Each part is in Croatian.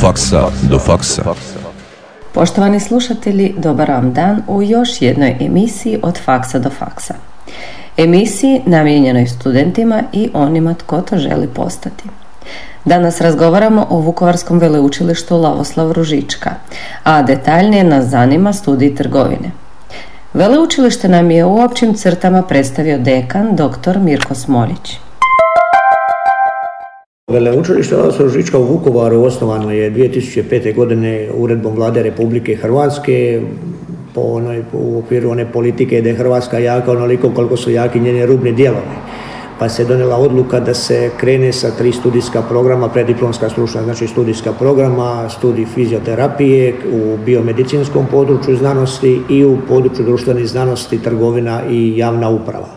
faksa do faksa. Poštovani slušatelji, dobar vam dan u još jednoj emisiji od faksa do faksa. Emisiji namijenjenoj studentima i onima tko to želi postati. Danas razgovaramo o Vukovarskom veleučilištu Lavoslav Ružička, a detaljnije nas zanima studij trgovine. Veleučilište nam je u općim crtama predstavio dekan dr. Mirko Smoljić. Veleučilište Lavoslav Ružička u Vukovaru osnovano je 2005. godine uredbom vlade Republike Hrvatske po onoj, u okviru one politike da je Hrvatska jaka onoliko koliko su jaki njeni rubni dijelovi pa se donijela odluka da se krene sa tri studijska programa, prediplomska stručna, znači studijska programa, studij fizioterapije u biomedicinskom području znanosti i u području društvenih znanosti, trgovina i javna uprava.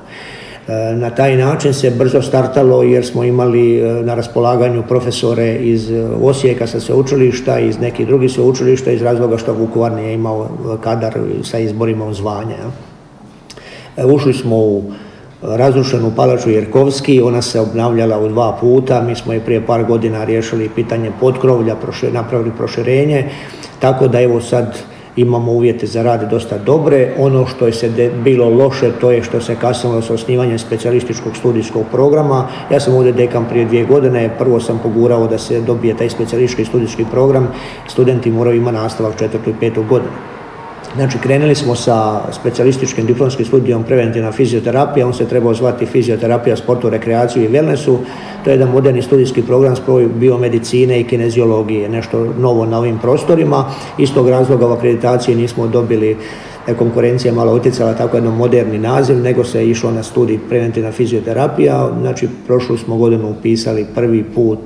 E, na taj način se brzo startalo jer smo imali e, na raspolaganju profesore iz Osijeka sa sveučilišta, iz nekih drugih sveučilišta iz razloga što Vukovar nije imao kadar sa izborima u zvanja. E, ušli smo u razrušenu palaču Jerkovski, ona se obnavljala u dva puta, mi smo je prije par godina riješili pitanje potkrovlja, napravili proširenje, tako da evo sad imamo uvjete za rad dosta dobre. Ono što je se bilo loše, to je što se kasnilo s osnivanjem specijalističkog studijskog programa. Ja sam ovdje dekan prije dvije godine, prvo sam pogurao da se dobije taj specijalistički studijski program, studenti moraju imati nastavak četvrtu i petu godinu. Znači, krenuli smo sa specijalističkim diplomskim studijom preventivna fizioterapija, on se trebao zvati fizioterapija, sportu, rekreaciju i wellnessu. To je jedan moderni studijski program s biomedicine i kineziologije, nešto novo na ovim prostorima. Iz tog razloga u akreditaciji nismo dobili e, konkurencija malo utjecala tako jedan moderni naziv, nego se je išlo na studij preventivna fizioterapija. Znači, prošlu smo godinu upisali prvi put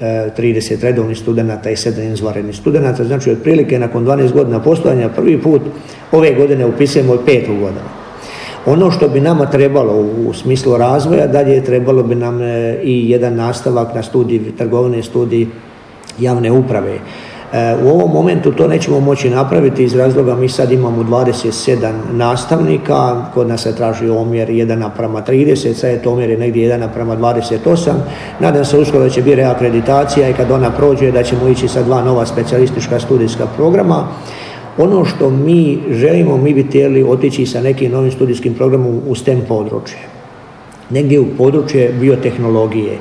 30 redovnih studenata i 7 izvanrednih studenata. Znači, otprilike nakon 12 godina postojanja prvi put ove godine upisujemo i petu godinu. Ono što bi nama trebalo u smislu razvoja, dalje trebalo bi nam e, i jedan nastavak na studij trgovine, studij javne uprave. E, u ovom momentu to nećemo moći napraviti iz razloga mi sad imamo 27 nastavnika, kod nas se traži omjer 1 naprama 30, sad je to omjer negdje 1 naprama 28. Nadam se uskoro da će biti reakreditacija i kad ona prođe da ćemo ići sa dva nova specijalistička studijska programa. Ono što mi želimo, mi bi htjeli otići sa nekim novim studijskim programom u STEM područje. Negdje u područje biotehnologije.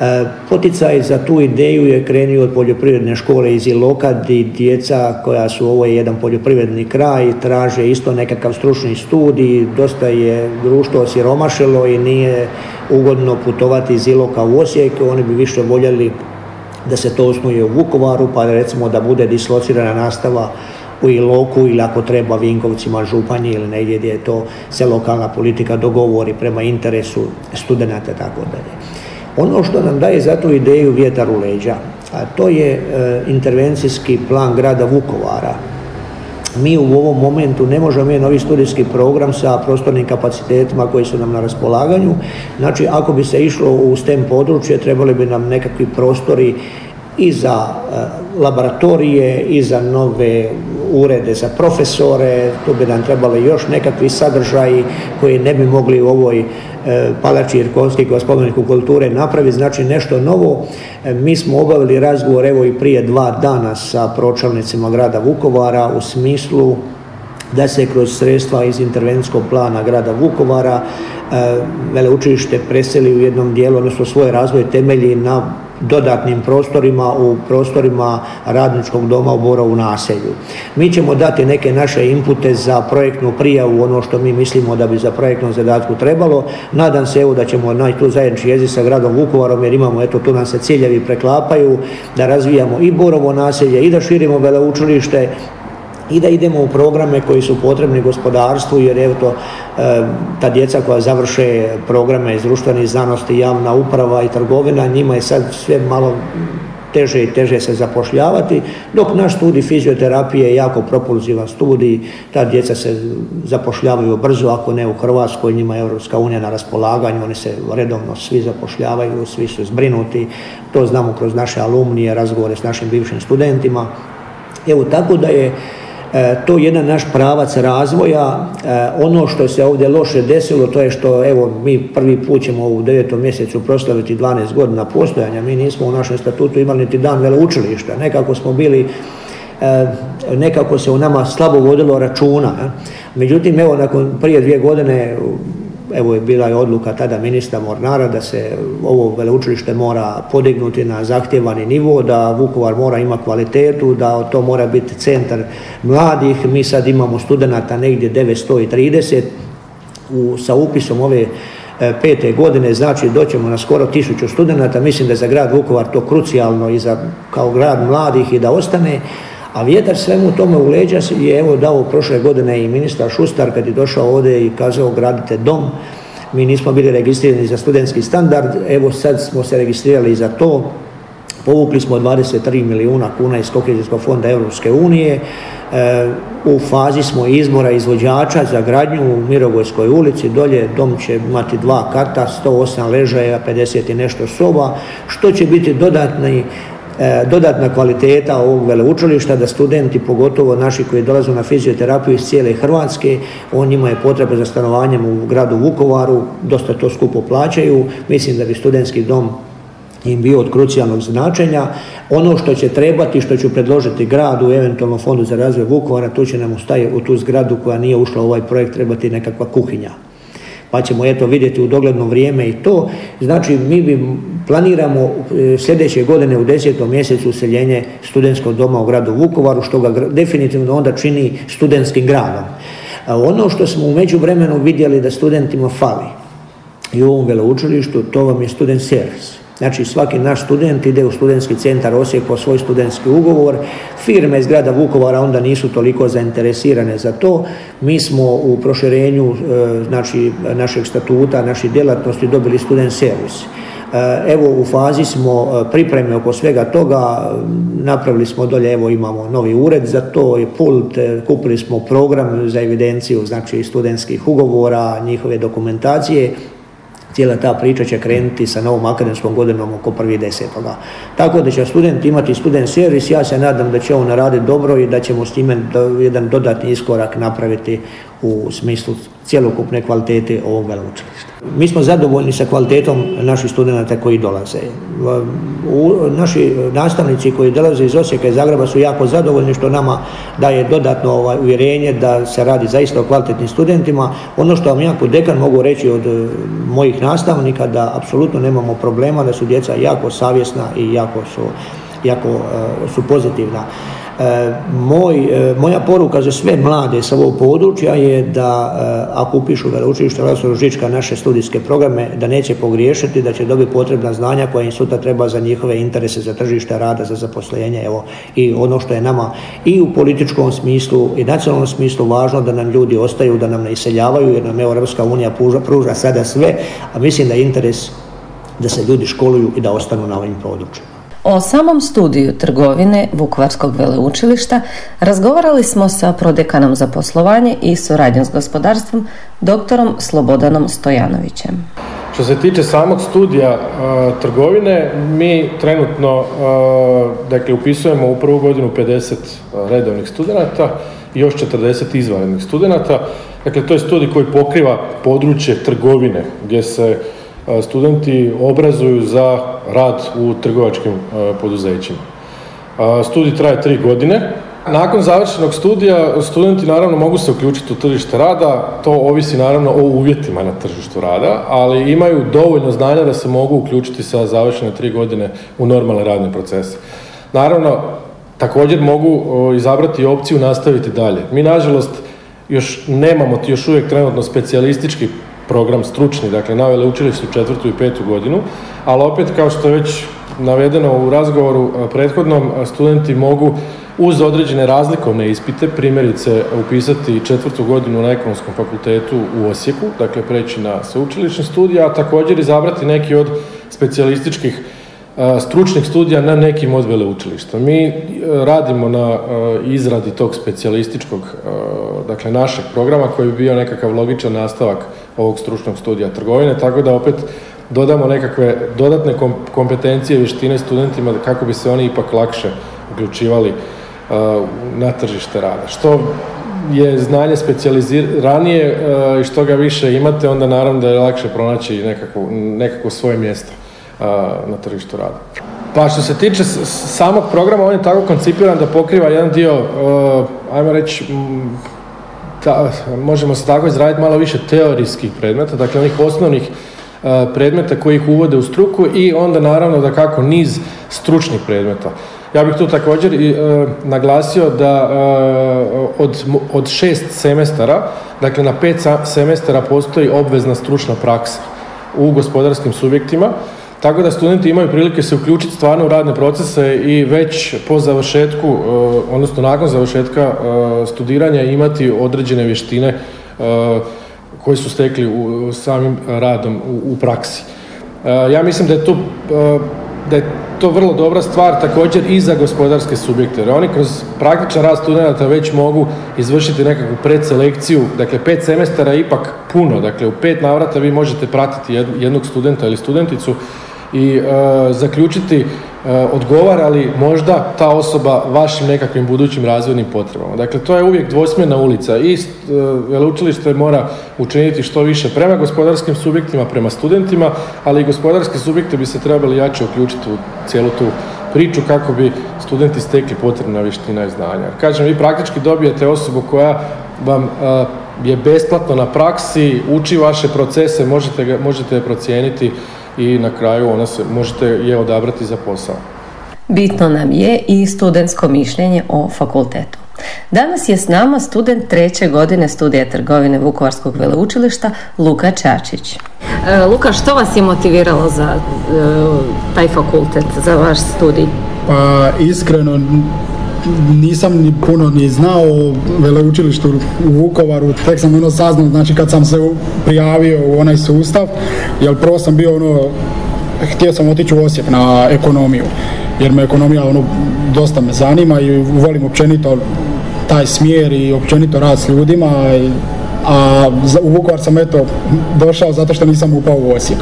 E, poticaj za tu ideju je krenio od poljoprivredne škole iz Iloka gdje djeca koja su, ovo je jedan poljoprivredni kraj, traže isto nekakav stručni studij, dosta je društvo osiromašilo i nije ugodno putovati iz Iloka u Osijek, oni bi više voljeli da se to osnuje u Vukovaru, pa recimo da bude dislocirana nastava u Iloku ili ako treba Vinkovcima, Županji ili negdje gdje je to se lokalna politika dogovori prema interesu studenata tako dalje. Ono što nam daje za tu ideju vjetar u leđa, a to je e, intervencijski plan grada Vukovara. Mi u ovom momentu ne možemo imati novi studijski program sa prostornim kapacitetima koji su nam na raspolaganju. Znači, ako bi se išlo u STEM područje, trebali bi nam nekakvi prostori i za e, laboratorije i za nove urede za profesore, tu bi nam trebali još nekakvi sadržaji koji ne bi mogli u ovoj e, palači Irkovski kao spomeniku kulture napraviti, znači nešto novo. E, mi smo obavili razgovor evo i prije dva dana sa pročelnicima grada Vukovara u smislu da se kroz sredstva iz intervencijskog plana grada Vukovara veleučilište preseli u jednom dijelu, odnosno svoj razvoj temelji na dodatnim prostorima u prostorima radničkog doma u Borovu naselju. Mi ćemo dati neke naše impute za projektnu prijavu, ono što mi mislimo da bi za projektnom zadatku trebalo. Nadam se evo da ćemo naći tu zajednički jezik sa gradom Vukovarom jer imamo, eto tu nam se ciljevi preklapaju, da razvijamo i Borovo naselje i da širimo veleučilište i da idemo u programe koji su potrebni gospodarstvu jer evo to e, ta djeca koja završe programe iz društvenih znanosti, javna uprava i trgovina, njima je sad sve malo teže i teže se zapošljavati, dok naš studij fizioterapije je jako propulzivan studij, ta djeca se zapošljavaju brzo, ako ne u Hrvatskoj, njima je Europska unija na raspolaganju, oni se redovno svi zapošljavaju, svi su zbrinuti, to znamo kroz naše alumnije, razgovore s našim bivšim studentima. Evo, tako da je to je jedan naš pravac razvoja. E, ono što se ovdje loše desilo, to je što evo mi prvi put ćemo u devetom mjesecu proslaviti 12 godina postojanja. Mi nismo u našem statutu imali niti dan veleučilišta. Nekako smo bili e, nekako se u nama slabo vodilo računa. Međutim, evo, nakon prije dvije godine Evo je bila je odluka tada ministra Mornara da se ovo veleučilište mora podignuti na zahtjevani nivo, da Vukovar mora ima kvalitetu, da to mora biti centar mladih. Mi sad imamo studenata negdje 930 u, sa upisom ove e, pete godine, znači doćemo na skoro tisuću studenata, mislim da je za grad Vukovar to krucijalno i za kao grad mladih i da ostane. A vjetar svemu tome u leđa je evo dao prošle godine i ministar Šustar kad je došao ovdje i kazao gradite dom. Mi nismo bili registrirani za studentski standard, evo sad smo se registrirali za to. Povukli smo 23 milijuna kuna iz Kohezijskog fonda Europske unije. E, u fazi smo izmora izvođača za gradnju u Mirogojskoj ulici. Dolje dom će imati dva kata, 108 ležaja, 50 i nešto soba, što će biti dodatni dodatna kvaliteta ovog veleučilišta da studenti, pogotovo naši koji dolaze na fizioterapiju iz cijele Hrvatske, on njima je potreba za stanovanjem u gradu Vukovaru, dosta to skupo plaćaju. Mislim da bi studentski dom im bio od krucijalnog značenja. Ono što će trebati, što ću predložiti gradu, eventualno fondu za razvoj Vukovara, tu će nam ustaje u tu zgradu koja nije ušla u ovaj projekt trebati nekakva kuhinja pa ćemo eto vidjeti u dogledno vrijeme i to. Znači mi bi planiramo e, sljedeće godine u desetom mjesecu useljenje studentskog doma u gradu Vukovaru, što ga definitivno onda čini studentskim gradom. A ono što smo u međuvremenu vidjeli da studentima fali i u ovom veleučilištu, to vam je student servis. Znači svaki naš student ide u studentski centar Osijek po svoj studentski ugovor. Firme iz grada Vukovara onda nisu toliko zainteresirane za to. Mi smo u proširenju e, znači, našeg statuta, naših djelatnosti dobili student servis. E, evo u fazi smo e, pripreme oko svega toga, napravili smo dolje, evo imamo novi ured za to i pult, kupili smo program za evidenciju znači studentskih ugovora, njihove dokumentacije cijela ta priča će krenuti sa novom akademskom godinom oko prvi desetoga. Tako da će student imati student servis, ja se nadam da će on raditi dobro i da ćemo s time jedan dodatni iskorak napraviti u smislu cjelokupne kvalitete ovog veleučilišta. Mi smo zadovoljni sa kvalitetom naših studenata koji dolaze. naši nastavnici koji dolaze iz Osijeka i Zagreba su jako zadovoljni što nama daje dodatno ovaj, uvjerenje da se radi zaista o kvalitetnim studentima. Ono što vam ja kod dekan mogu reći od eh, mojih nastavnika da apsolutno nemamo problema, da su djeca jako savjesna i jako su, jako, eh, su pozitivna. Moj, e, moja poruka za sve mlade sa ovog područja je da e, ako upišu veleučilište Laslo Žička naše studijske programe, da neće pogriješiti, da će dobiti potrebna znanja koja im sutra treba za njihove interese, za tržište rada, za zaposlenje. Evo, I ono što je nama i u političkom smislu i nacionalnom smislu važno da nam ljudi ostaju, da nam ne iseljavaju, jer nam Europska unija pruža, pruža sada sve, a mislim da je interes da se ljudi školuju i da ostanu na ovim područjima. O samom studiju trgovine Vukovarskog veleučilišta razgovarali smo sa prodekanom za poslovanje i suradnjom s gospodarstvom doktorom Slobodanom Stojanovićem. Što se tiče samog studija trgovine, mi trenutno dakle, upisujemo u prvu godinu 50 redovnih studenata i još 40 izvanrednih studenata. Dakle, to je studij koji pokriva područje trgovine gdje se studenti obrazuju za rad u trgovačkim poduzećima. Studij traje tri godine. Nakon završenog studija studenti naravno mogu se uključiti u tržište rada, to ovisi naravno o uvjetima na tržištu rada, ali imaju dovoljno znanja da se mogu uključiti sa završene tri godine u normalne radne procese. Naravno, također mogu izabrati opciju nastaviti dalje. Mi nažalost još nemamo još uvijek trenutno specijalistički program stručni, dakle na veleučilištu četvrtu i petu godinu, ali opet kao što je već navedeno u razgovoru prethodnom, studenti mogu uz određene razlikovne ispite, primjerice upisati četvrtu godinu na ekonomskom fakultetu u Osijeku, dakle preći na sveučilišni studij, a također izabrati neki od specijalističkih stručnih studija na nekim od veleučilišta. Mi radimo na izradi tog specijalističkog, dakle našeg programa koji bi bio nekakav logičan nastavak ovog stručnog studija trgovine, tako da opet dodamo nekakve dodatne kompetencije i vještine studentima kako bi se oni ipak lakše uključivali na tržište rada. Što je znanje specijaliziranije i što ga više imate, onda naravno da je lakše pronaći nekako, nekako svoje mjesto na tržištu rada. Pa što se tiče samog programa, on je tako koncipiran da pokriva jedan dio, ajmo reći, možemo se tako izraditi malo više teorijskih predmeta, dakle onih osnovnih predmeta koji ih uvode u struku i onda naravno da kako niz stručnih predmeta. Ja bih tu također i, e, naglasio da e, od, od šest semestara, dakle na pet semestara postoji obvezna stručna praksa u gospodarskim subjektima, tako da studenti imaju prilike se uključiti stvarno u radne procese i već po završetku, e, odnosno nakon završetka studiranja imati određene vještine koje su stekli u samim radom u praksi. Ja mislim da je tu da je to vrlo dobra stvar također i za gospodarske subjekte. Jer oni kroz praktičan rad studenata već mogu izvršiti nekakvu predselekciju. Dakle, pet semestara je ipak puno. Dakle, u pet navrata vi možete pratiti jednog studenta ili studenticu i e, zaključiti e, odgovara li možda ta osoba vašim nekakvim budućim razvojnim potrebama. Dakle, to je uvijek dvosmjerna ulica i e, veleučilište mora učiniti što više prema gospodarskim subjektima, prema studentima, ali i gospodarski subjekti bi se trebali jače uključiti u cijelu tu priču kako bi studenti stekli potrebna vještina i znanja. Kažem, vi praktički dobijete osobu koja vam je besplatno na praksi, uči vaše procese, možete, možete je procijeniti i na kraju ona se, možete je odabrati za posao. Bitno nam je i studentsko mišljenje o fakultetu. Danas je s nama student treće godine studija trgovine Vukovarskog veleučilišta Luka Čačić. E, Luka, što vas je motiviralo za e, taj fakultet, za vaš studij? Pa iskreno nisam ni puno ni znao o veleučilištu u Vukovaru, tek sam ono saznao, znači kad sam se prijavio u onaj sustav, jer prvo sam bio ono, htio sam otići u Osijek na ekonomiju, jer me ekonomija ono dosta me zanima i volim općenito taj smjer i općenito rad s ljudima, a u Vukovar sam eto došao zato što nisam upao u Osijek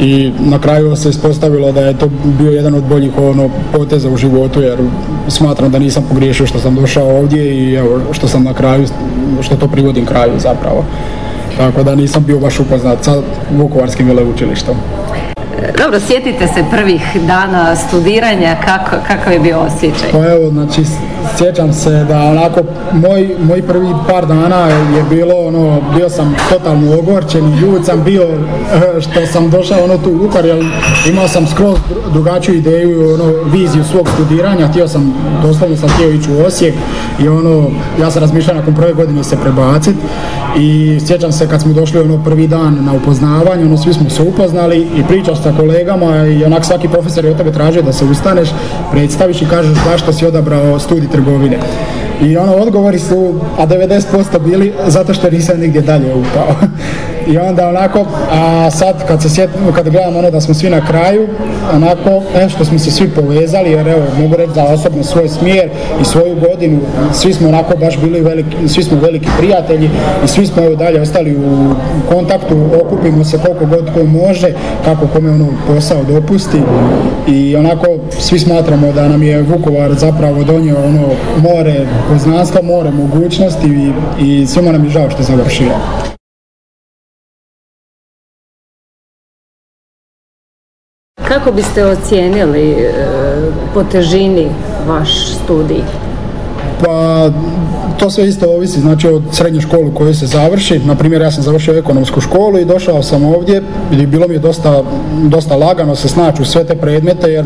i na kraju se ispostavilo da je to bio jedan od boljih ono, poteza u životu jer smatram da nisam pogriješio što sam došao ovdje i evo, što sam na kraju, što to privodim kraju zapravo. Tako da nisam bio baš upoznat sa Vukovarskim veleučilištom. Dobro, sjetite se prvih dana studiranja, kako, kakav je bio osjećaj? Pa evo, znači, sjećam se da onako, moj, moj prvi par dana je bilo, ono, bio sam totalno ogorčen ljud sam bio što sam došao ono tu u jer imao sam skroz drugačiju ideju, ono, viziju svog studiranja, htio sam, doslovno sam htio ići u Osijek i ono, ja sam razmišljao nakon prve godine se prebaciti i sjećam se kad smo došli ono prvi dan na upoznavanje, ono, svi smo se upoznali i pričao sa kolegama i onak svaki profesor je od tebe tražio da se ustaneš, predstaviš i kažeš zašto si odabrao studij trgovine. I ono, odgovori su, a 90% bili zato što nisam nigdje dalje upao. I onda onako, a sad kad se sjetimo, kad gledamo ono da smo svi na kraju, onako, e, što smo se svi povezali, jer evo, mogu reći da osobno svoj smjer i svoju godinu, svi smo onako baš bili veliki, svi smo veliki prijatelji i svi smo evo dalje ostali u kontaktu, okupimo se koliko god ko može, kako kome ono posao dopusti i onako svi smatramo da nam je Vukovar zapravo donio ono more poznanstva, more mogućnosti i, i svima nam je žao što je završio. Kako biste ocijenili e, po težini vaš studij? Pa to sve isto ovisi znači od srednje škole koje se završi. Na primjer ja sam završio ekonomsku školu i došao sam ovdje i bilo mi je dosta, dosta lagano se snaći sve te predmete jer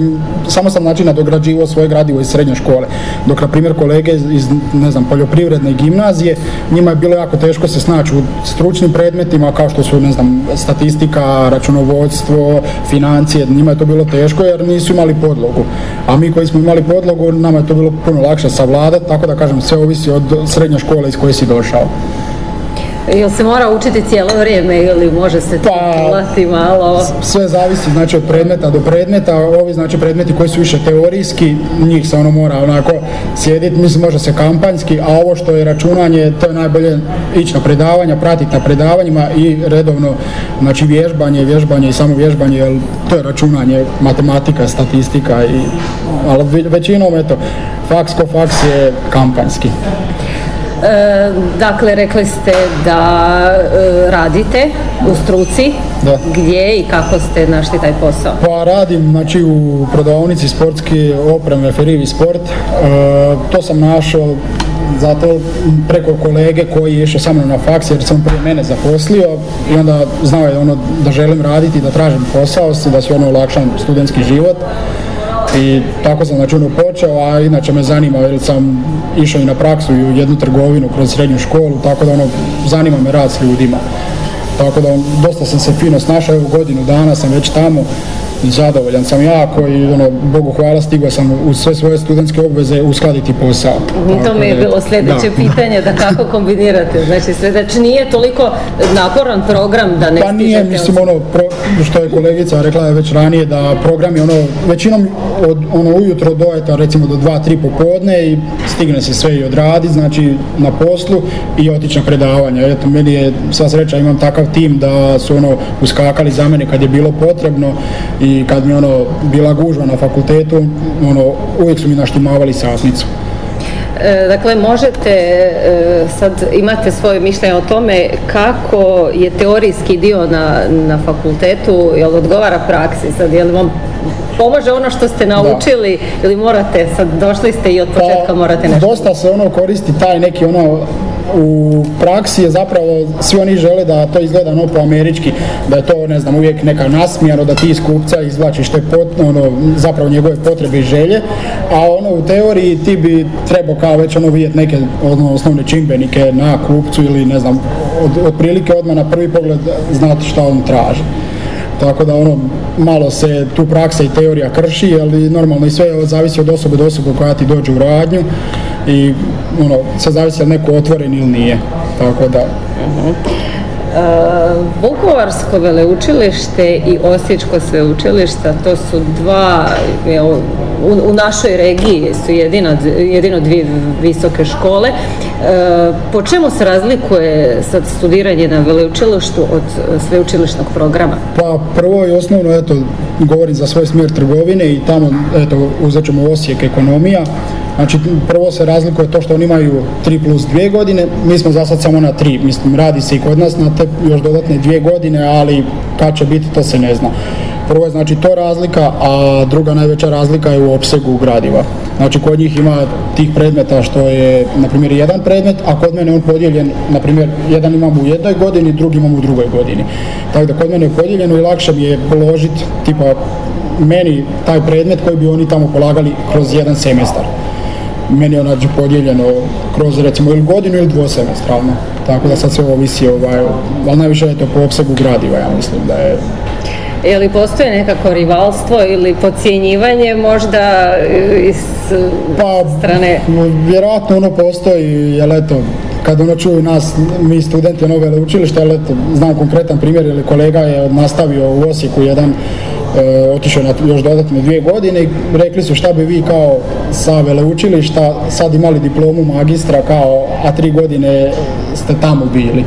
samo sam znači nadograđivao svoje gradivo iz srednje škole. Dok na primjer kolege iz ne znam poljoprivredne gimnazije njima je bilo jako teško se snaći u stručnim predmetima kao što su ne znam statistika, računovodstvo, financije, njima je to bilo teško jer nisu imali podlogu. A mi koji smo imali podlogu nama je to bilo puno lakše savladati tako da kažem sve ovisi od srednje škole iz koje si došao. Jel se mora učiti cijelo vrijeme ili može se pa, malo? Sve zavisi znači od predmeta do predmeta. Ovi znači predmeti koji su više teorijski, njih se ono mora onako sjediti, mislim može se kampanjski, a ovo što je računanje, to je najbolje ići na predavanja, pratiti na predavanjima i redovno znači vježbanje, vježbanje i samo vježbanje, jer to je računanje, matematika, statistika i ali većinom eto, faks ko faks je kampanjski. E, dakle, rekli ste da e, radite u struci. Da. Gdje i kako ste našli taj posao? Pa radim znači, u prodavnici sportske opreme Ferivi Sport. E, to sam našao zato preko kolege koji je išao sa mnom na faks jer sam prije mene zaposlio i onda znao je ono da želim raditi, da tražim posao, da se ono olakšam studentski život i tako sam znači ono počeo, a inače me zanima jer sam išao i na praksu i u jednu trgovinu kroz srednju školu, tako da ono zanima me rad s ljudima. Tako da dosta sam se fino snašao, evo godinu dana sam već tamo zadovoljan sam jako i ono, Bogu hvala stigao sam u sve svoje studentske obveze uskladiti posao. To mi je bilo sljedeće pitanje da kako kombinirate, znači sve znači nije toliko naporan program da ne Pa nije, mislim ono, što je kolegica rekla je već ranije da program je ono, većinom od ono ujutro do eta recimo do 2-3 popodne i stigne se sve i odraditi, znači na poslu i otići na predavanja. Eto, meni je sva sreća, imam takav tim da su ono uskakali za mene kad je bilo potrebno i kad mi ono bila gužva na fakultetu, ono, uvijek su mi naštimavali satnicu. E, dakle, možete, e, sad imate svoje mišljenje o tome kako je teorijski dio na, na fakultetu, jel odgovara praksi, sad je li vam pomože ono što ste naučili ili morate, sad došli ste i od početka pa, morate nešto? Dosta se ono koristi taj neki ono u praksi je zapravo svi oni žele da to izgleda ono po američki, da je to ne znam uvijek neka nasmijano, da ti iz kupca izvlačiš te pot, ono, zapravo njegove potrebe i želje, a ono u teoriji ti bi trebao kao već ono vidjeti neke ono, osnovne čimbenike na kupcu ili ne znam, od, otprilike odmah na prvi pogled znati šta on traži. Tako da ono, malo se tu praksa i teorija krši, ali normalno i sve zavisi od osobe do osobe koja ti dođe u radnju i ono, sad zavisi je neko otvoren ili nije. Tako da. Uh-huh. Vukovarsko veleučilište i Osječko sveučilište, to su dva, u, našoj regiji su jedino, jedino dvije visoke škole. E, po čemu se razlikuje sad studiranje na veleučilištu od sveučilišnog programa? Pa prvo i osnovno, eto, govorim za svoj smjer trgovine i tamo, eto, uzet ćemo Osijek ekonomija, Znači, prvo se razlikuje to što oni imaju 3 plus 2 godine, mi smo za sad samo na 3, mislim, radi se i kod nas na te još dodatne dvije godine, ali kad će biti, to se ne zna. Prvo je znači to razlika, a druga najveća razlika je u opsegu gradiva. Znači kod njih ima tih predmeta što je, na primjer, jedan predmet, a kod mene on podijeljen, na primjer, jedan imamo u jednoj godini, drugi imamo u drugoj godini. Tako da kod mene je podijeljeno i lakše mi je položiti, tipa, meni taj predmet koji bi oni tamo polagali kroz jedan semestar meni je onađe podijeljeno kroz recimo ili godinu ili dvosemestralno. Tako da sad sve ovisi, ovaj, ali najviše je to po opsegu gradiva, ja mislim da je je li postoje nekako rivalstvo ili podcjenjivanje možda iz pa, strane? Vjerojatno ono postoji, jer eto, kad ono čuju nas, mi studenti ono učilišta, ali eto, znam konkretan primjer, jer kolega je nastavio u Osijeku jedan otišao na još dodatne dvije godine i rekli su šta bi vi kao sa veleučilišta sad imali diplomu magistra kao, a tri godine ste tamo bili.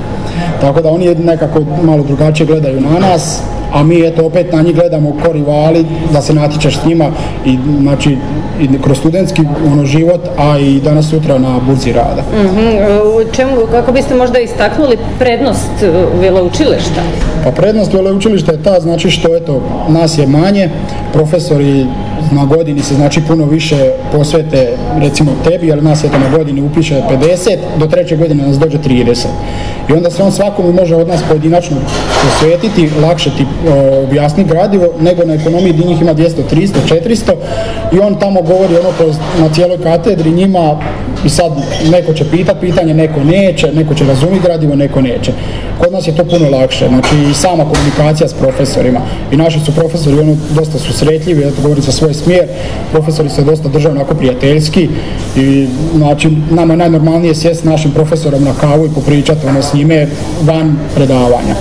Tako da oni nekako malo drugačije gledaju na nas, a mi eto opet na njih gledamo ko rivali da se natječeš s njima i znači i kroz studentski ono, život, a i danas sutra na burzi rada. uh Čemu, kako biste možda istaknuli prednost e, veleučilišta? Pa prednost veleučilišta je ta znači što eto nas je manje, profesori na godini se znači puno više posvete recimo tebi, jer nas eto na godini upiše 50, do treće godine nas dođe 30. I onda se on svakome može od nas pojedinačno posvetiti, lakše ti objasniti gradivo, nego na ekonomiji gdje njih ima 200, 300, 400 i on tamo govori ono kroz, na cijeloj katedri njima i sad neko će pitati pitanje, neko neće, neko će razumjeti gradivo, neko neće. Kod nas je to puno lakše, znači i sama komunikacija s profesorima. I naši su profesori, ono, dosta su sretljivi, ja to govorim za svoj smjer, profesori se dosta drže onako prijateljski i znači nama je najnormalnije sjesti s našim profesorom na kavu i popričati ono s time van predavanja.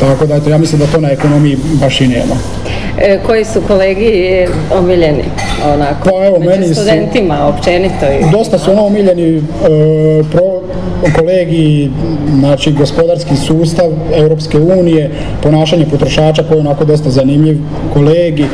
Tako da eto, ja mislim da to na ekonomiji baš i nema. E, koji su kolegi omiljeni onako, Pa evo, meni su- studentima općenito? I, Dosta su ono omiljeni e, pro, kolegi, znači gospodarski sustav Europske unije, ponašanje potrošača koji je onako dosta zanimljiv kolegi,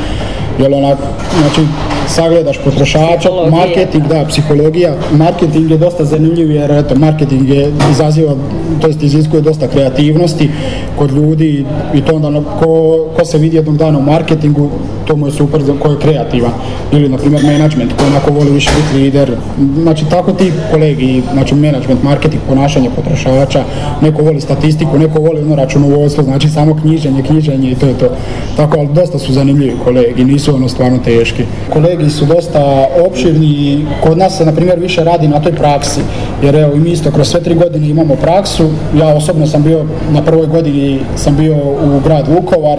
jer onak, znači sagledaš potrošača, marketing, da, psihologija, marketing je dosta zanimljiv jer eto, marketing je izaziva, to jest iziskuje dosta kreativnosti kod ljudi i to onda ono, ko, ko se vidi jednog dana u marketingu, to mu je super za ko je kreativan. Ili, na primjer, management koji onako voli više biti lider. Znači, tako ti kolegi, znači management, marketing, ponašanje potrošača, neko voli statistiku, neko voli ono računovodstvo, znači samo knjiženje, knjiženje i to je to. Tako, ali dosta su zanimljivi kolegi, nisu ono stvarno teški. Kolegi su dosta opširni i kod nas se, na primjer, više radi na toj praksi. Jer evo, mi isto kroz sve tri godine imamo praksu. Ja osobno sam bio, na prvoj godini sam bio u grad Vukovar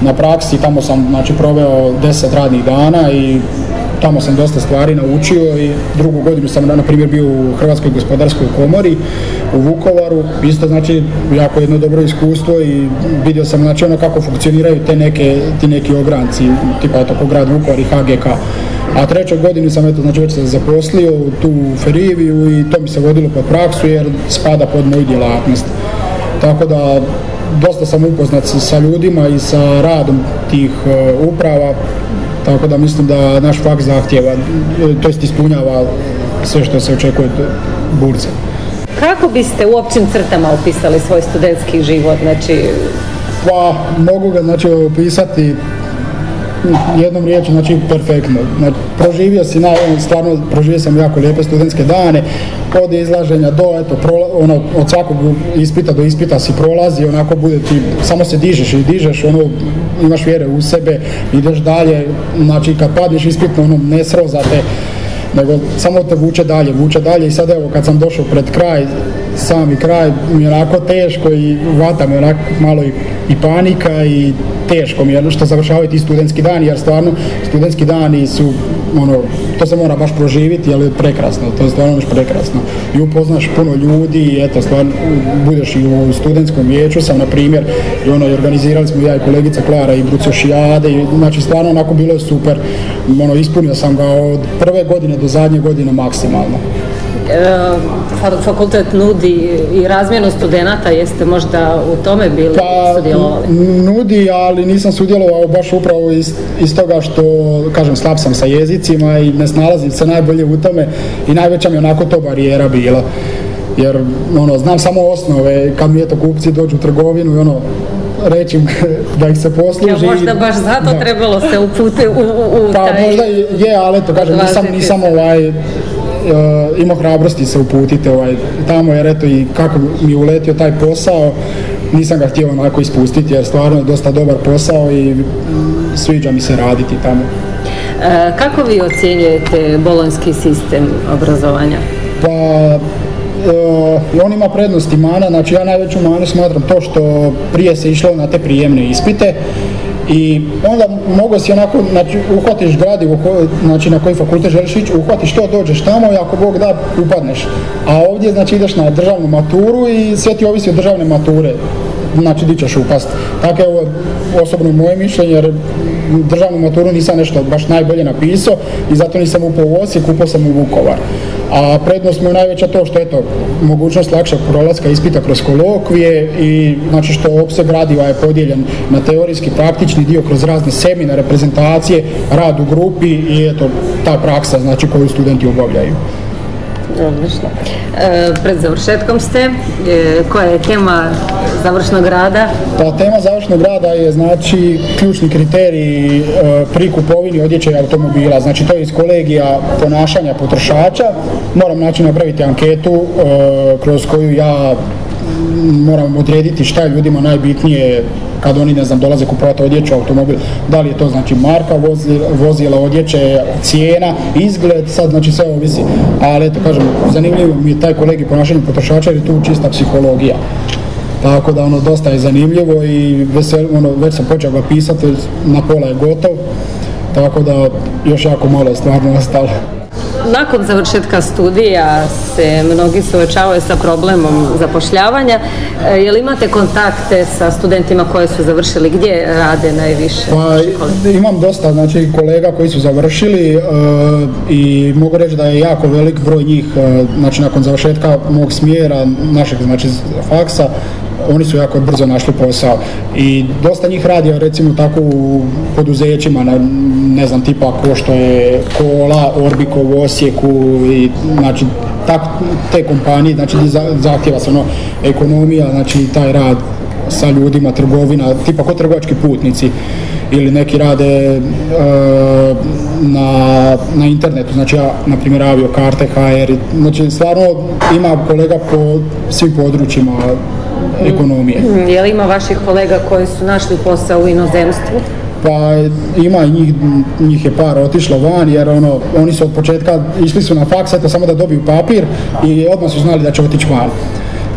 na praksi, tamo sam znači, proveo 10 radnih dana i tamo sam dosta stvari naučio i drugu godinu sam na primjer bio u Hrvatskoj gospodarskoj komori u Vukovaru, isto znači jako jedno dobro iskustvo i vidio sam znači ono kako funkcioniraju te neke, ti neki ogranci, tipa eto ko grad Vukovar i HGK. A trećoj godini sam eto znači već se zaposlio u tu Feriviju i to mi se vodilo pod praksu jer spada pod moju djelatnost. Tako da dosta sam upoznat sa- ljudima i sa radom tih e, uprava, tako da mislim da naš fakt zahtjeva, e, to jest ispunjava sve što se očekuje od burze. Kako biste u općim crtama opisali svoj studentski život? Znači, Pa mogu ga znači opisati jednom riječju, znači perfektno. Proživio si, na, stvarno proživio sam jako lijepe studentske dane, od izlaženja do, eto, prola, ono, od svakog ispita do ispita si prolazi, onako bude ti, samo se dižeš i dižeš, ono, imaš vjere u sebe, ideš dalje, znači kad padneš ispitno, ono, ne sroza te, nego samo te vuče dalje, vuče dalje. I sad evo kad sam došao pred kraj, sami kraj mi je onako teško i vata mi je onako malo i, i panika i teško mi je što završavaju ti studentski dani jer stvarno studentski dani su ono, to se mora baš proživiti ali je prekrasno, to je stvarno baš prekrasno i upoznaš puno ljudi i eto stvarno budeš i u studentskom vijeću sam na primjer i ono organizirali smo ja i kolegica Klara i Brucošijade i znači stvarno onako bilo je super ono ispunio sam ga od prve godine do zadnje godine maksimalno. E, fa- fakultet nudi i razmjenu studenata, jeste možda u tome bili Pa sudjelovali? nudi, ali nisam sudjelovao baš upravo iz, iz toga što, kažem, slab sam sa jezicima i ne snalazim se najbolje u tome i najveća mi je onako to barijera bila. Jer, ono, znam samo osnove, kad mi eto kupci dođu u trgovinu i ono, reći da ih se Ja, posluži. možda baš zato Da. trebalo se upute u, u, u Pa taj... možda je, ali eto, kažem, nisam, nisam ovaj, imao hrabrosti se uputiti ovaj, tamo jer eto i kako mi uletio taj posao, nisam ga htio onako ispustiti jer stvarno je dosta dobar posao i sviđa mi se raditi tamo. E, kako vi ocjenjujete bolonjski sistem obrazovanja? Pa e, on ima prednost i mana, znači ja najveću manu smatram to što prije se išlo na te prijemne ispite i onda mogu si onako, znači uhvatiš gradivo, znači na koji fakultet želiš ići, uhvatiš to, dođeš tamo i ako Bog da, upadneš. A ovdje znači ideš na državnu maturu i sve ti ovisi od državne mature znači di ćeš upast. Tako je ovo osobno moje mišljenje jer državnu maturu nisam nešto baš najbolje napisao i zato nisam upao u Osijek, upao sam u Vukovar. A prednost mi je najveća to što eto, mogućnost lakšeg prolaska ispita kroz kolokvije i znači što opseg gradiva je podijeljen na teorijski, praktični dio kroz razne seminare, prezentacije, rad u grupi i eto ta praksa znači koju studenti obavljaju. Odlično. E, pred završetkom ste, e, koja je tema završnog rada? Pa tema završnog rada je znači ključni kriterij e, pri kupovini odjeće automobila. Znači to je iz kolegija ponašanja potrošača. Moram znači napraviti anketu e, kroz koju ja moram odrediti šta je ljudima najbitnije kad oni ne znam dolaze kupovati odjeću, automobil, da li je to znači marka vozi- vozila, odjeće, cijena, izgled, sad znači sve ovisi. Ali eto kažem, zanimljivo mi je taj kolegi ponašanja potrošača jer je tu čista psihologija. Tako da ono dosta je zanimljivo i vesel, ono, već sam počeo ga pisati, na pola je gotov, tako da još jako malo je stvarno ostalo. Nakon završetka studija se mnogi suočavaju sa problemom zapošljavanja. E, je li imate kontakte sa studentima koji su završili? Gdje rade najviše? Pa, imam dosta znači, kolega koji su završili e, i mogu reći da je jako velik broj njih znači, nakon završetka mog smjera, našeg znači, faksa, oni su jako brzo našli posao. I dosta njih radi recimo tako u poduzećima na, ne znam tipa ko što je Kola, Orbiko u Osijeku i znači tak, te kompanije znači zahtjeva se ono ekonomija znači taj rad sa ljudima, trgovina, tipa ko trgovački putnici ili neki rade e, na, na internetu, znači ja, na primjer avio karte, HR, znači stvarno ima kolega po svim područjima ekonomije. Mm, je li ima vaših kolega koji su našli posao u inozemstvu? Pa ima njih, njih je par otišlo van jer ono, oni su od početka išli su na faks, eto samo da dobiju papir i odmah su znali da će otići van.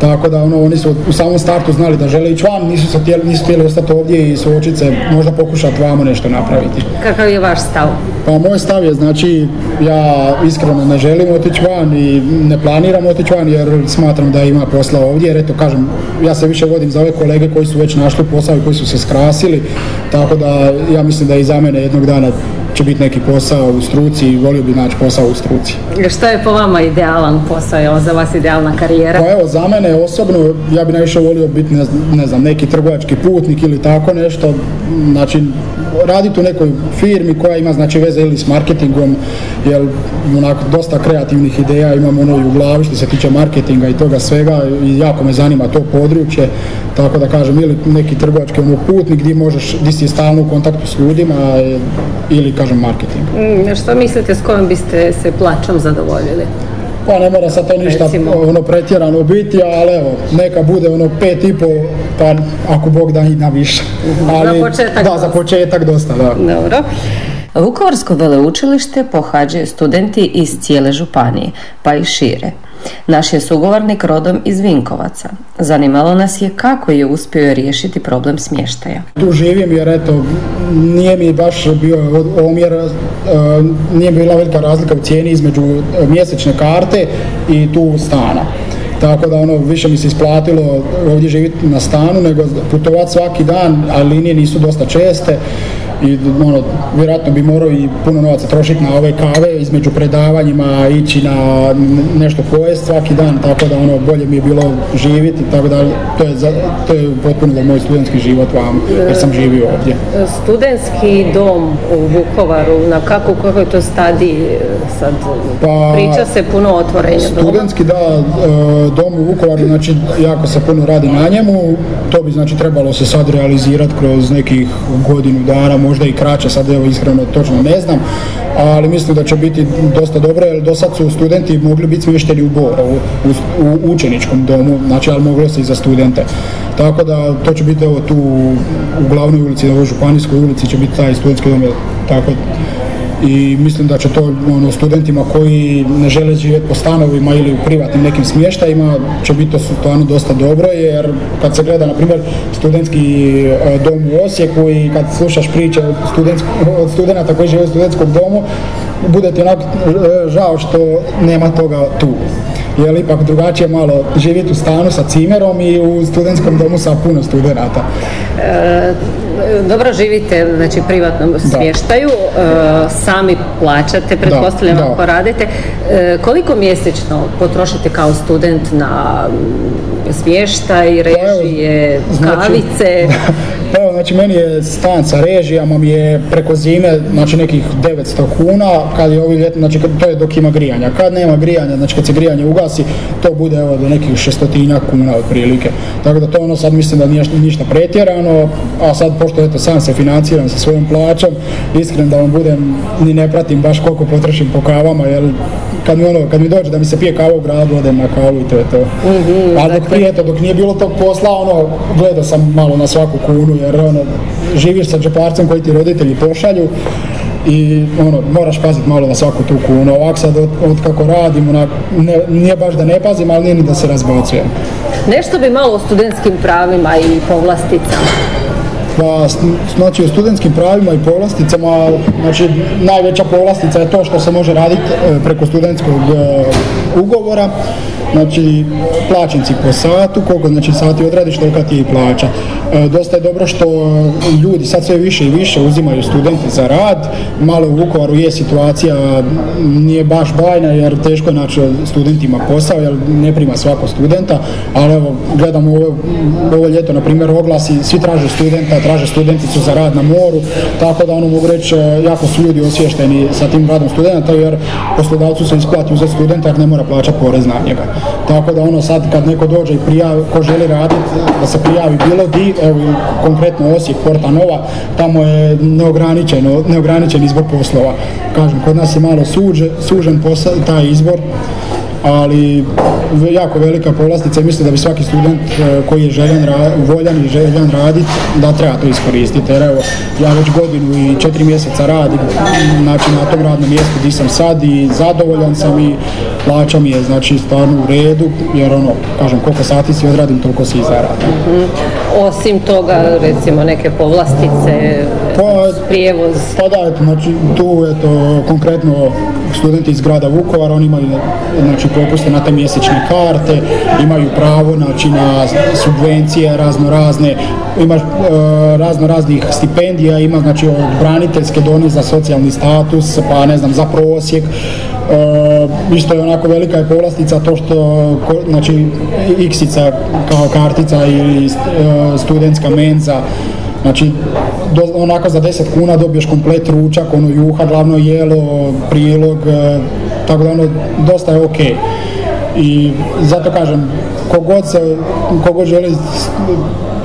Tako da ono, oni su u samom startu znali da žele ići van, nisu, se htjeli, nisu htjeli ostati ovdje i suočiti se, možda pokušati vamo nešto napraviti. Kakav je vaš stav? Pa moj stav je znači ja iskreno ne želim otići van i ne planiram otići van jer smatram da ima posla ovdje jer eto kažem ja se više vodim za ove kolege koji su već našli posao i koji su se skrasili tako da ja mislim da i za mene jednog dana će biti neki posao u struci i volio bi naći posao u struci. Što je po vama idealan posao, je za vas idealna karijera? Pa evo, za mene osobno, ja bi najviše volio biti, ne, znam, neki trgovački putnik ili tako nešto, znači raditi u nekoj firmi koja ima znači veze ili s marketingom, jer onako dosta kreativnih ideja imam ono i u glavi što se tiče marketinga i toga svega i jako me zanima to područje, tako da kažem ili neki trgovački ono, putnik gdje možeš, gdje si stalno u kontaktu s ljudima ili kažem marketing. Mm, što mislite s kojim biste se plaćom zadovoljili? Pa ne mora sad to ništa ono pretjerano biti, ali evo, neka bude ono pet i pol, pa ako Bog da i na više. Ali, za početak Da, za početak dosta, da. Dobro. Vukovarsko veleučilište pohađaju studenti iz cijele županije, pa i šire. Naš je sugovornik rodom iz Vinkovaca. Zanimalo nas je kako je uspio riješiti problem smještaja. Tu živim jer eto, nije mi baš bio omjer, e, nije bila velika razlika u cijeni između mjesečne karte i tu stana. Tako da ono više mi se isplatilo ovdje živjeti na stanu nego putovati svaki dan, a linije nisu dosta česte i ono, vjerojatno bi morao i puno novaca trošiti na ove kave između predavanjima, ići na nešto pojest svaki dan, tako da ono, bolje mi je bilo živjeti, tako da to je, za, to je potpuno moj studentski život vam, jer sam živio ovdje. Studentski dom u Vukovaru, na kako, je to stadiji sad? Pa, Priča se puno o otvorenju Studentski, da, e, dom u Vukovaru, znači jako se puno radi na njemu, to bi znači trebalo se sad realizirati kroz nekih godinu dana, možda i kraće, sad evo iskreno točno ne znam, ali mislim da će biti dosta dobro jer do sad su studenti mogli biti smješteni u Borovu, u, učeničkom domu, znači ali moglo se i za studente. Tako da to će biti evo tu u glavnoj ulici, u županijskoj ulici će biti taj studentski dom, tako i mislim da će to ono, studentima koji ne žele živjeti po stanovima ili u privatnim nekim smještajima će biti to stvarno dosta dobro jer kad se gleda na primjer studentski e, dom u Osijeku i kad slušaš priče od studenta koji žive u studentskom domu bude ti onako e, žao što nema toga tu jer ipak drugačije malo živjeti u stanu sa cimerom i u studentskom domu sa puno studenata. E, dobro živite, znači privatnom smještaju, e, sami plaćate, pretpostavljam ako radite. E, koliko mjesečno potrošite kao student na smještaj, pa režije, znači, kavice? Znači meni je stan sa režijama mi je preko zime, znači nekih 900 kuna, kad je ovi ljetni, znači to je dok ima grijanja. Kad nema grijanja, znači kad se grijanje ugasi, to bude evo do nekih šestotinja kuna otprilike. Tako da to ono sad mislim da nije ništa pretjerano, a sad pošto eto sam se financiram sa svojom plaćom, iskreno da vam budem, ni ne pratim baš koliko potrošim po kavama, jer kad mi, ono, kad mi dođe da mi se pije kava u gradu, odem na kavu i to je to. Mm-hmm, a dok, prije, eto, dok nije bilo tog posla, ono, gledao sam malo na svaku kunu, jer ono, živiš sa džeparcem koji ti roditelji pošalju i ono, moraš paziti malo na svaku tu kunu. Ovako sad od, kako radim, onak, ne, nije baš da ne pazim, ali nije ni da se razbacujem. Nešto bi malo o studentskim pravima i povlasticama. Pa znači o studentskim pravima i povlasticama, znači najveća povlastica je to što se može raditi e, preko studentskog e, ugovora, znači plaćen si po satu, koliko znači sati odradiš, tolika ti je i plaća. E, dosta je dobro što ljudi sad sve više i više uzimaju studenti za rad, malo u Vukovaru je situacija, nije baš bajna jer teško je naći studentima posao jer ne prima svako studenta, ali evo gledamo ovo, ovo ljeto na primjer oglasi, svi traže studenta, traže studenticu za rad na moru, tako da ono mogu reći e, jako su ljudi osvješteni sa tim radom studenta jer poslodavcu se isplati uzeti studenta jer ne mora plaćati porez na njega. Tako da ono sad kad neko dođe i prijavi, ko želi raditi, da se prijavi bilo di, evo konkretno Osijek, Porta Nova, tamo je neograničen izbor poslova. Kažem, kod nas je malo suđe, sužen posao, taj izbor, ali jako velika povlastica i mislim da bi svaki student e, koji je željan, voljan i željan raditi, da treba to iskoristiti. Jer evo, ja već godinu i četiri mjeseca radim znači, na tom radnom mjestu gdje sam sad i zadovoljan sam i plaća mi je znači stvarno u redu, jer ono, kažem, koliko sati si odradim, toliko si i zaradim. Mhm. Osim toga, recimo, neke povlastice, pa, prijevoz? Pa da, znači, tu, eto, konkretno studenti iz grada Vukovara, oni imaju, znači, popuste na te mjesečne karte, imaju pravo znači, na subvencije razno razne, ima e, razno raznih stipendija, ima znači od braniteljske doni za socijalni status, pa ne znam, za prosjek, Uh, isto je onako velika je povlastica to što znači iksica kao kartica ili uh, studentska menza Znači, do, onako za 10 kuna dobiješ komplet ručak, ono juha, glavno jelo, prilog, uh, tako da ono dosta je ok. I zato kažem, kogod se, kogod želi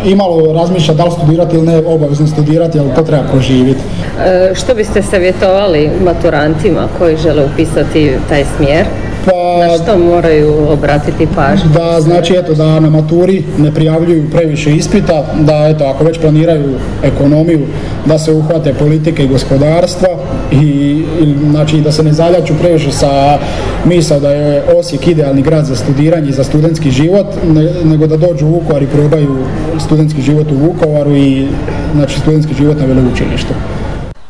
imalo razmišlja da li studirati ili ne, obavezno studirati, ali to treba proživjeti. E, što biste savjetovali maturantima koji žele upisati taj smjer? Pa, na što moraju obratiti pažnju? Da, znači eto da na maturi ne prijavljuju previše ispita, da eto ako već planiraju ekonomiju, da se uhvate politike i gospodarstva i, znači da se ne zaljaču previše sa misao da je Osijek idealni grad za studiranje i za studentski život, nego da dođu u Vukovar i probaju studentski život u Vukovaru i znači studentski život na veleučilištu.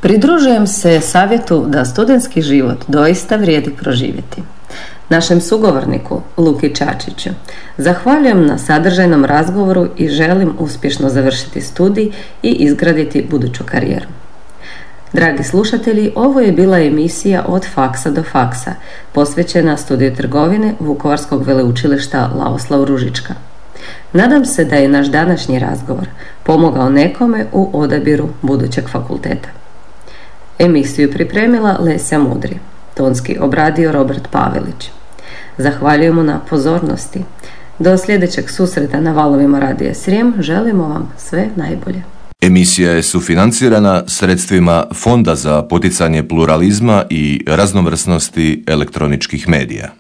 Pridružujem se savjetu da studentski život doista vrijedi proživjeti našem sugovorniku Luki Čačiću. Zahvaljujem na sadržajnom razgovoru i želim uspješno završiti studij i izgraditi buduću karijeru. Dragi slušatelji, ovo je bila emisija od faksa do faksa, posvećena studiju trgovine Vukovarskog veleučilišta Lavoslav Ružička. Nadam se da je naš današnji razgovor pomogao nekome u odabiru budućeg fakulteta. Emisiju pripremila Lesja Mudri, tonski obradio Robert Pavelić. Zahvaljujemo na pozornosti. Do sljedećeg susreta na valovima Radija Srijem želimo vam sve najbolje. Emisija je sufinancirana sredstvima Fonda za poticanje pluralizma i raznovrsnosti elektroničkih medija.